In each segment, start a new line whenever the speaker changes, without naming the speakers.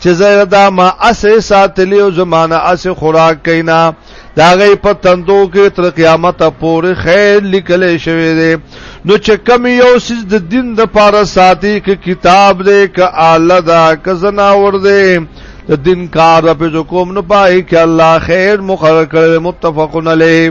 چې زه دا ما اسه ساتلی او زمانہ اسه خوراک کینا دا غي په تندو کې تر قیامت پورې خیر لیکل شوی دی نو چې کم یو سیز د دین د پاره ساتي کې کتاب دی ک اعلی دا ک زناور دی د دین کار په کوم نه پای کې الله خیر مخرج کړي متفقن علیه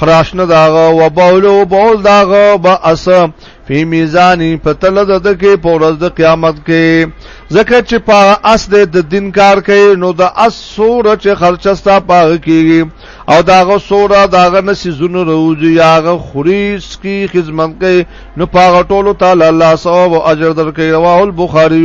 خراش نه داغه و بولو بول داغه با اس فی میزانی په تل د دکې په ورځ د قیامت کې زکه چې په اس د دین کار کوي نو د اس سوره چې خرچستا پاغ کیږي او داغه سوره داغه نسی زونه روزي یاغه خریس کی خدمت کوي نو پاغه ټولو تعالی الله ثواب او اجر درکې رواه البخاری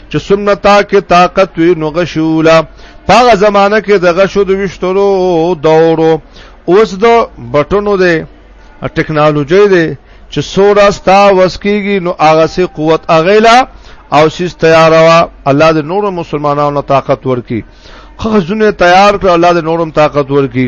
چې سنتا کې طاقت وي نو غشولا پاغه زمانہ کې د غشو د وشتلو دورو اوس د بټونو دی ټکنالوژي دی چې سورا ستا وسکیږي نو هغه سي قوت اغیلا او سیس تیار وا الله د نور مسلمانانو طاقت ورکی خزونه تیار کړ الله د نورم طاقت ورکی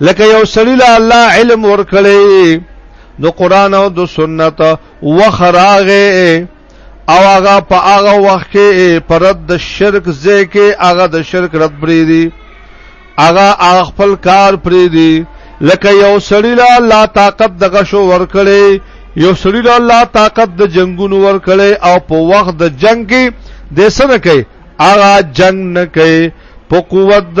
لکه یو سړی له الله علم ورکړي د قران او د سنت وخراغه او هغه په هغه وخت کې پرد د شرک ځکه هغه د شرک رد پری دي هغه خپل کار پری دي لکه یو سړی له الله طاقت د غشو ورکړي یو سړی له الله طاقت د جنگونو ورکړي او په وخت د جنگ کې د سره کوي هغه جنگ نه کوي په قوت د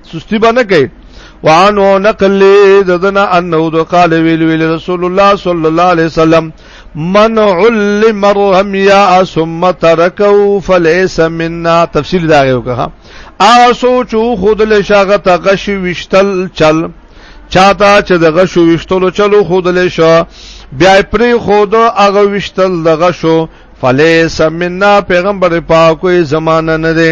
سستی به نه کوي وعنو نقل ددنا انه د قال ویل ویل رسول الله صلی الله علیه وسلم من علم الرمیا ثم ترکو فلیس منا تفصیل دا یو که ا سوچو خود له شاغه تغش وشتل چل چاته چې د غشو وشتلو چلو خود له شو بیا پری خود هغه وشتل د غشو فلیس منا پیغمبر پاکوې زمانہ نه دی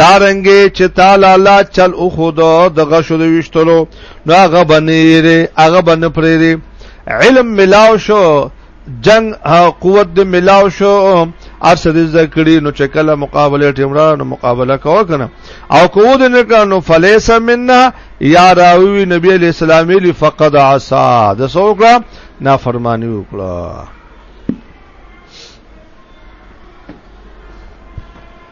دارنګې چې تعالی الله چل او خود د غشو د وشتلو نو هغه بنېره هغه بن پرېره علم ملاو شو جنگ قوت د ملاو شو ارس د ذکرې نو چې کله مقابله ټیمرا نو مقابله کوه کنه او کو د نه کانو فلیس منا یا راوی نبی علیہ السلام لی فقد عصا د سوکړه نافرمانی وکړه